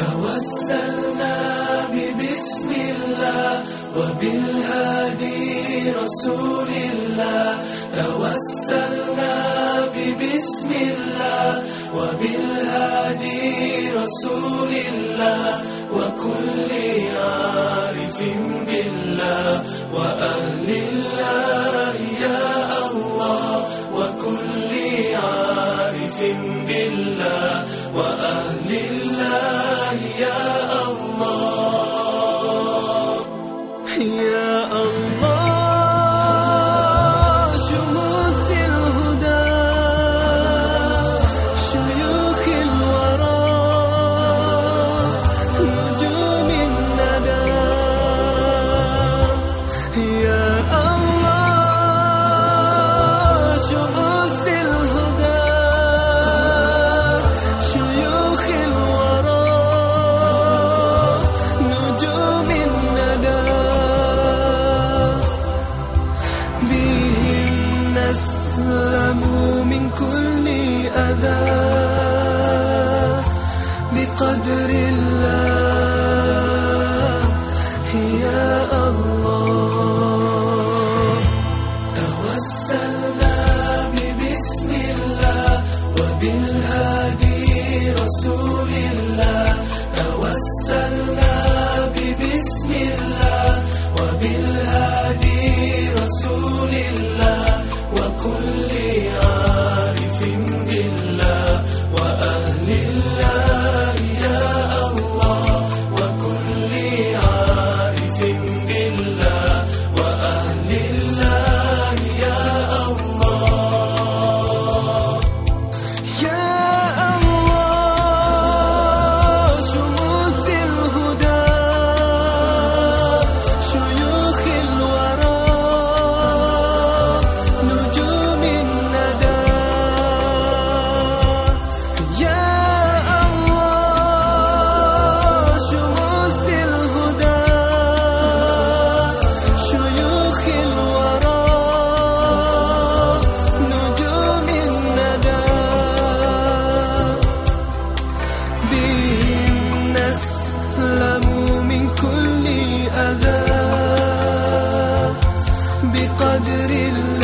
توسلنا ببسم الله وبالهادي رسول الله. توسلنا ببسم الله وبالهادي رسول الله. وكل عارف بالله وأهل الله يا الله. وكل عارف بالله وأهل الله يا بهم نسلم من كل أذى بقدر الله يا الله. توسلنا ببسم الله وبالهادي رسول الله كل يوم بقدر الله.